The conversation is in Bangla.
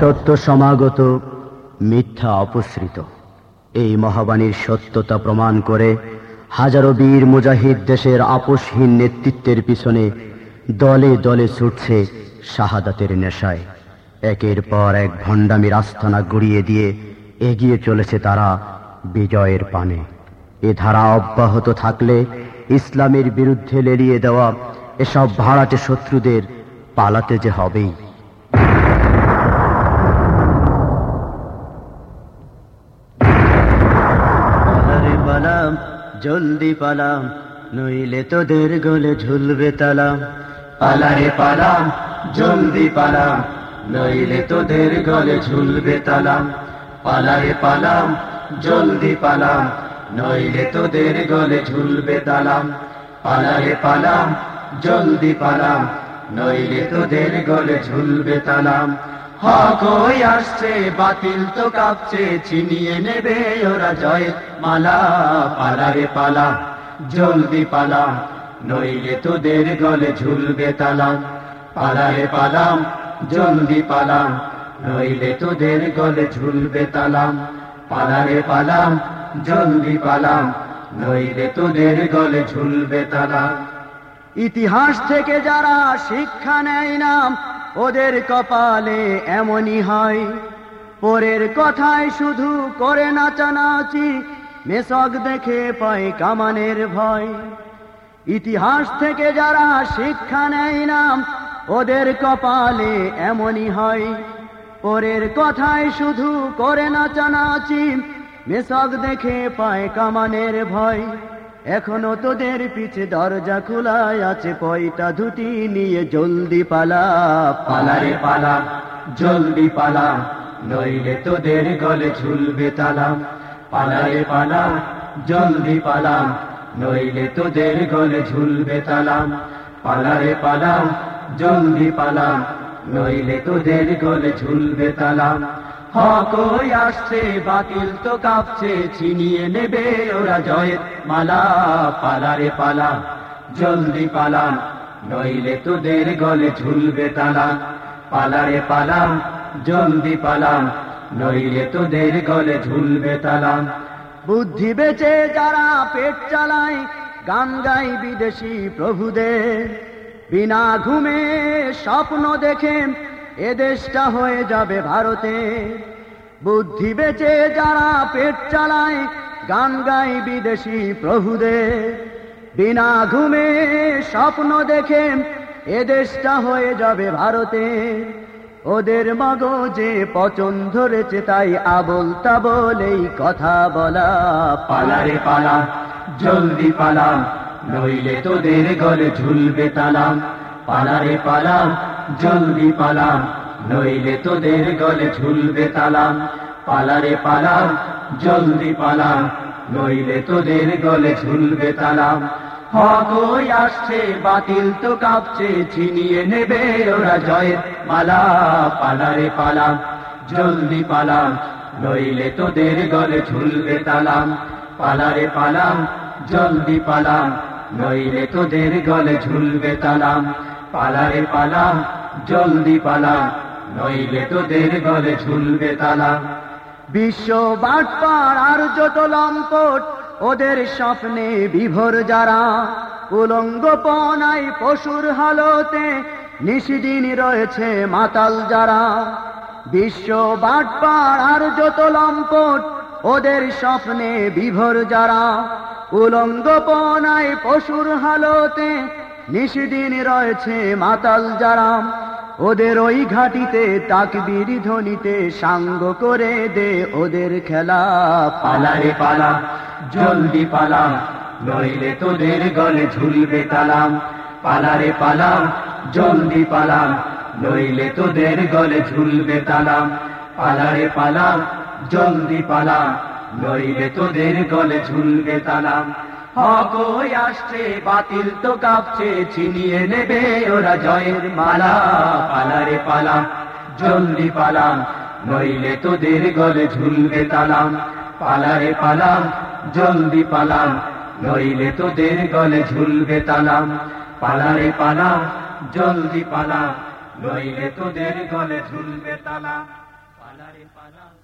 অসত্য সমাগত, মিথ্যা অপসৃত। এই মহাবাণীর সত্যতা প্রমাণ করে হাজারো বীর মুজাহিদ দেশের আপোষহীন নেতৃত্বের পিছনে দলে দলে ছুটছে শাহাদাতের নেশায়। একের পর এক ভণ্ডামির আস্থানা গড়িয়ে দিয়ে এগিয়ে চলেছে তারা বিজয়ের পানে। এ ধারা অব্যাহত থাকলে ইসলামের বিরুদ্ধে লেলিয়ে দেওয়া এসব ভাড়াটে শত্রুদের পালাতে যে হবেই পালারে পালাম জলদি পালাম, নইলে তোদের গলে ঝুলবে তালাম। পালারে পালাম, জলদি পালাম, নইলে তোদের গলে ঝুলবে তালাম। পালারে পালাম, জলদি পালাম, নইলে তোদের গলে ঝুলবে তালাম। পালারে পালাম, জলদি পালাম, নইলে তোদের গলে ঝুলবে তালাম। হক হয়ে আসছে, বাতিল তো কাঁপছে, ছিনিয়ে নেবে ওরা জয়ের মালা পালারে পালা, জলদি পালাম নইলে তোদের গলে ঝুলবে তালাম পালারে পালাম জলদি পালাম নইলে তোদের গলে ঝুলবে তালাম পালারে পালাম জলদি পালাম নইলে তোদের গলে ঝুলবে তালাম ইতিহাস থেকে যারা শিক্ষা নেয় নাম ওদের কপালে এমনই হয়। পরের কথায় শুধু করে নাচানাচি, মেসক দেখে পায় কামানের ভয়। ইতিহাস থেকে যারা শিক্ষা নেয় নাম, ওদের কপালে এমনই হয়। পরের কথায় শুধু করে নাচানাচি, মেসক দেখে পায় কামানের ভয়। এখনও তোদের পিছে দরজা খোলায় আছে পয়টা ধুতি নিয়ে জলদি পালা। পালারে পালা, জলদি পালা, নইলে তোদের গলে ঝুলবে তালাম পালারে পালা, জলদি পালাম নইলে তোদের গলে ঝুলবে তালাম পালারে পালাম জলদি পালাম নইলে তোদের গলে ঝুলবে তালাম হক হয়ে আসছে, বাতিল তো কাঁপছে, ছিনিয়ে নেবে ওরা জয়ের মালা পালারে পালা, জলদি পালা, নইলে তোদের গলে ঝুলবে তালা। পালারে পালাম জলদি পালাম নইলে তোদের গলে ঝুলবে তালাম বুদ্ধি বেচে যারা পেট চালায়, গান গাই বিদেশি প্রভুদের। বিনা ঘুমে স্বপ্ন দেখে এ দেশটা হয়ে যাবে ভারতে। বুদ্ধি বেচে যারা পেট চালায়, গান গাই বিদেশি প্রভুদের। বিনা ঘুমে স্বপ্ন দেখে এ দেশটা হয়ে যাবে ভারতে। ওদের মগজে পচন ধরেছে তাই আবল তাবল এই কথা বলা পালারে পালা, জলদি পালাম নইলে তোদের গলে ঝুলবে তালাম পালারে পালাম জলদি পালাম নইলে তোদের গলে ঝুলবে তালাম পালারে পালাম জলদি পালাম নইলে তোদের গলে ঝুলবে তালাম হক হয়ে আসছে, বাতিল তো কাঁপছে, ছিনিয়ে নেবে ওরা জয়ের মালা। পালারে পালাম জলদি পালাম নইলে তোদের গলে ঝুলবে তালাম পালারে পালাম জলদি পালাম নইলে তোদের গলে ঝুলবে তালাম পালারে পালাম জলদি পালাম নইলে তোদের গলে ঝুলবে তালাম বিশ্ব বাটপার আর যত লম্পট, ওদের স্বপ্নে বিভোর যারা। উলঙ্গ পনাই পশুর হালতে নিশিদিন রয়েছে মাতাল যারা। বিশ্ব বাটপার আর যত লম্পট, ওদের স্বপ্নে বিভোর যারা। উলঙ্গ পনাই পশুর হালতে নিশিদিন রয়েছে মাতাল যারা ওদের ওই ঘাটিতে তাকবির ধ্বনিতে সাঙ্গ করে দে ওদের খেলা। পালারে পালা, জলদি পালাম নইলে তোদের গলে ঝুলবে তালাম পালারে পালাম জলদি পালাম নইলে তোদের গলে ঝুলবে তালাম পালারে পালাম জলদি পালাম নইলে তোদের গলে ঝুলবে তালাম হক আসছে, বাতিল তো কাঁপছে, ছিনিয়ে নেবে ওরা জয়ের মালা, পালারে পালাম জলদি পালাম নইলে তোদের গলে ঝুলবে তালাম পালারে পালাম জলদি পালাম নইলে তোদের গলে ঝুলবে তালাম পালারে পালাম জলদি পালাম নইলে তোদের গলে ঝুলবে তালাম পালারে পালা।